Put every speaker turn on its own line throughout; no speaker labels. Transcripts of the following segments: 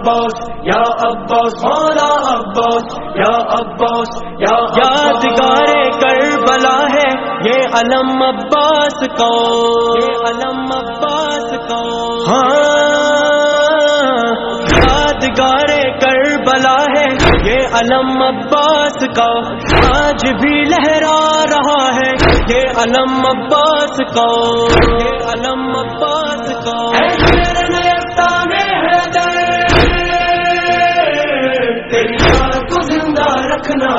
عباس یا عباس مولا عباس یا عباس یا
یادگار کربلا ہے یہ علم عباس کو یہ علم عباس کو ہاں یادگار کربلا ہے یہ علم عباس کا۔ آج بھی لہرا رہا ہے یہ علم عباس کا۔ یہ علم عباس کا۔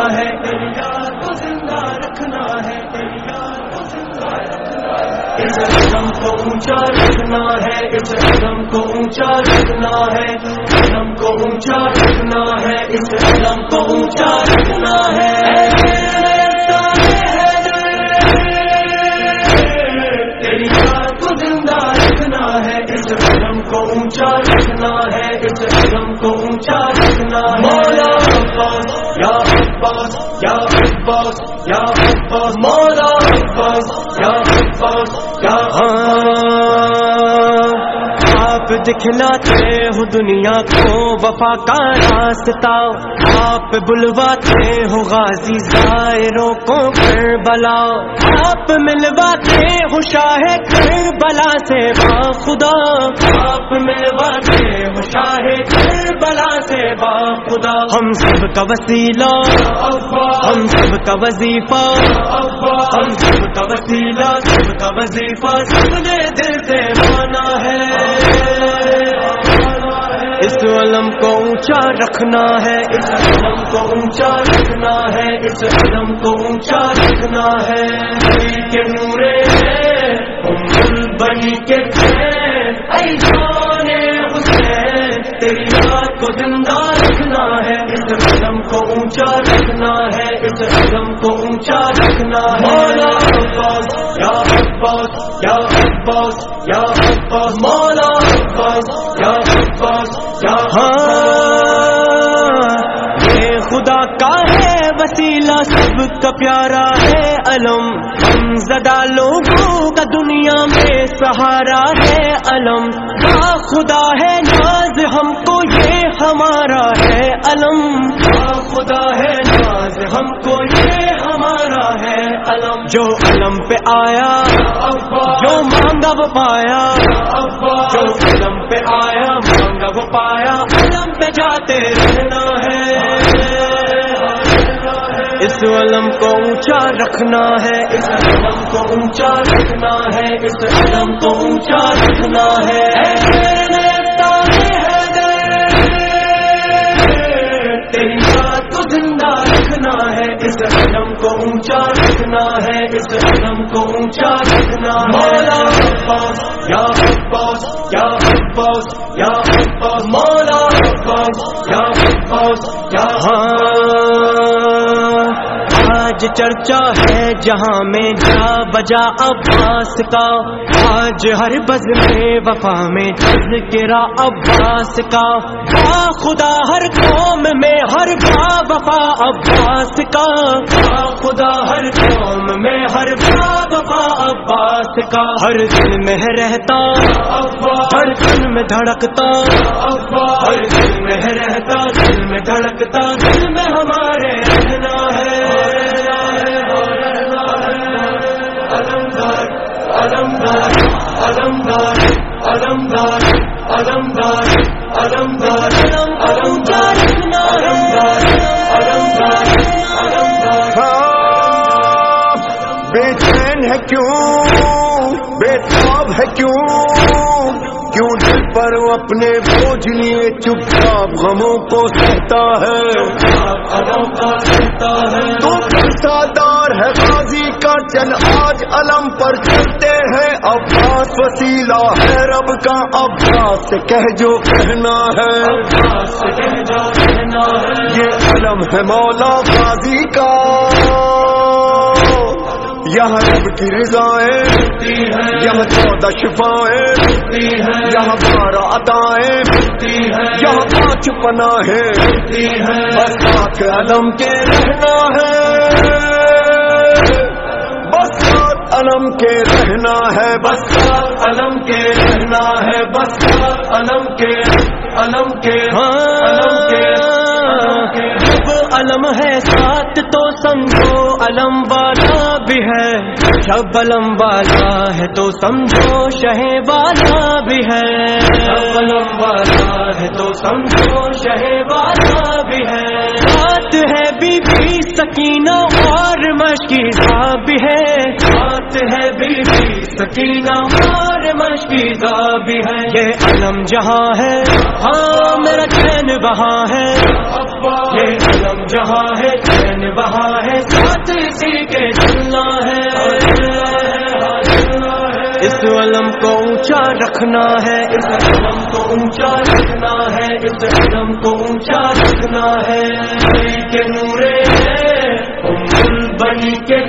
ہے، تیری یاد کو زندہ رکھنا ہے، تیری یاد کو زندہ رکھنا ہے۔ اس قدم کو اونچا رکھنا ہے، اس قدم کو اونچا رکھنا ہے قدم کو اونچا رکھنا ہے، اس قدم کو اونچا رکھنا ہے۔ تیری یاد کو زندہ رکھنا ہے، اس قدم کو اونچا رکھنا ہے۔
آپ دکھلاتے ہو دنیا کو وفا کا راستہ آپ بلواتے ہو غازی زائروں کو کر بلا آپ ملواتے ہو شاہ کر بلا سے با خدا
آپ ملواتے ہو شاہ کر بلا سے با خدا
ہم سب کا وسیلہ، ہم سب کا وظیفہ، ہم سب کا وسیلہ، سب کا وظیفہ، سب نے دل سے اس علم کو اونچا رکھنا ہے،
اس قدم کو اونچا رکھنا ہے، اس قدم کو اونچا رکھنا ہے۔ کے نورے بنی کے حسین، تیری یاد کو زندہ رکھنا ہے۔ اس قدم کو اونچا رکھنا ہے، اس قدم کو اونچا رکھنا ہے۔ مولا عباس، یا عباس یا عباس یا عباس۔ مولا عباس، یا عباس۔
ہاں یہ خدا کا ہے وسیلہ سب کا پیارا ہے علم۔ ہم زدہ لوگوں کا دنیا میں سہارا ہے علم۔ ہاں خدا ہے ناز ہم کو یہ ہمارا ہے علم۔
ہاں خدا ہے ناز ہم کو یہ ہمارا ہے علم۔
جو علم پہ آیا جو مانگا وہ پایا۔ جو علم پہ آیا وہ پایا علم پہ جاتے رہنا ہے۔ اس علم کو اونچا رکھنا ہے۔
اس علم کو اونچا رکھنا ہے۔ اس علم کو اونچا رکھنا ہے۔ تیری یاد کو زندہ رکھنا ہے۔ اس علم کو اونچا رکھنا ہے۔ اس علم کو اونچا رکھنا ہے۔ باس یا باس یا باس مولا باس یا باس یا
ہاں۔ آج چرچا ہے جہاں میں جا بجا عباس کا۔ آج ہر بز میں وفا میں تذکرہ عباس کا۔ با خدا ہر قوم میں ہر با وفا عباس کا۔
با خدا ہر قوم میں ہر با وفا عباس کا۔
ہر دل میں رہتا، ہر دل میں دھڑکتا۔
ہر دل میں رہتا، دل میں دھڑکتا، دل میں
بے چین ہے کیوں بے تاب ہے کیوں کیوں دل پر اپنے بوجھ لیے چپ چاپ غموں کو سہتا ہے
سفر ہے
قاضی کا چل آج علم پر چلتے ہیں۔ عباس وسیلہ ہے رب کا۔ عباس کہہ جو کہنا ہے۔ یہ علم ہے مولا بازی کا۔ یہاں رب کی رضائیں۔ یہاں چودہ شفائیں۔ یہاں بارہ
ہے۔
یہاں پانچ پناہیں۔ بس پاک علم کے رہنا ہے۔ علم کے رہنا ہے بس۔
علم کے رہنا ہے بس۔ علم کے علم کے
ہاں
علم کے
جب علم ہے ساتھ تو سمجھو علم والا بھی ہے۔ جب علم والا ہے تو سمجھو شہ والا بھی ہے۔
جب علم والا ہے تو سمجھو
شہ والا بھی ہے۔ بات ہے بی بی سکینہ اور مشکیزہ بھی ہے۔ ہے بی سکینہ اور مشکیزہ بھی ہے۔ یہ علم جہاں ہے ہاں میرا چین وہاں ہے۔ یہ علم جہاں ہے، چین وہاں ہے۔ ساتھ اسی کے چلنا ہے۔ اس علم کو اونچا رکھنا ہے۔ اس علم کو اونچا رکھنا ہے۔ اس علم کو اونچا رکھنا ہے۔ کے نورے بنی کے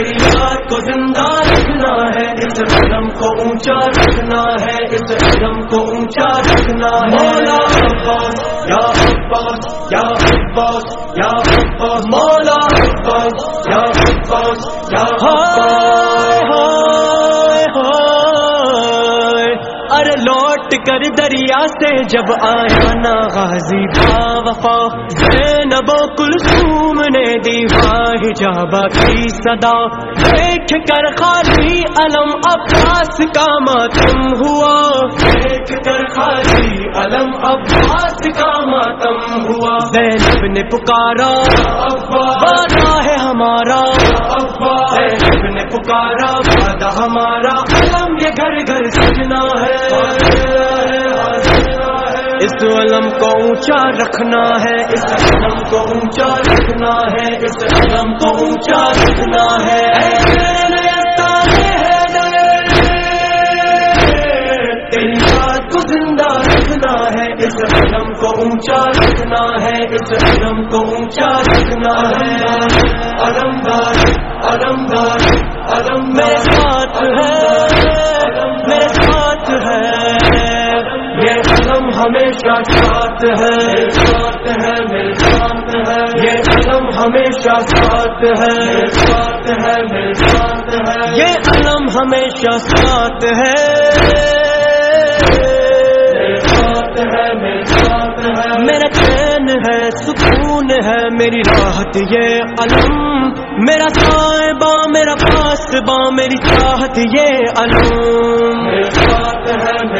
تیری یاد کو زندہ رکھنا ہے، اس علم کو اونچا رکھنا ہے، اس علم کو اونچا رکھنا ہے۔ مولا عباس، یا عباس یا عباس یا عباس۔ مولا عباس، یا عباس یا عباس۔ لوٹ دریا سے جب آیا نا غازی با وفا، زینب و کلثوم نے دی حجابہ کی صدا۔ دیکھ کر خالی علم عباس کا ماتم ہوا۔ دیکھ کر خالی علم عباس کا ماتم ہوا۔ زینب نے پکارا۔ وعدہ ہے ہمارا۔ زینب نے پکارا۔ وعدہ ہمارا۔ علم یہ گھر گھر سجنا ہے۔ اس علم کو اونچا رکھنا ہے، اس علم کو اونچا رکھنا ہے، اس علم کو اونچا رکھنا ہے۔ اے تیری یاد کو زندہ رکھنا ہے، اس علم کو اونچا رکھنا ہے، اس علم کو اونچا رکھنا ہے۔ علمدار علمدار علم میرے ساتھ ہے ہمیشہ ساتھ ہے؟ ساتھ ہے میرے ساتھ ہے۔ یہ علم ہمیشہ ساتھ ہے۔ ساتھ ہے میرے ساتھ ہے۔ یہ علم ہمیشہ ساتھ ہے۔ ساتھ ہے میرے ساتھ ہے۔ میرا چین ہے، سکون ہے، میری راحت یہ علم۔ میرا صاحبہ، میرا پاس با میری چاہت یہ علم۔ ساتھ ہے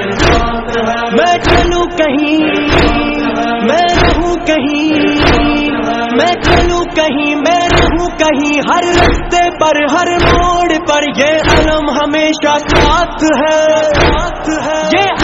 ہر رستے پر ہر موڑ پر یہ علم ہمیشہ ساتھ ہے۔ یہ ہے یہ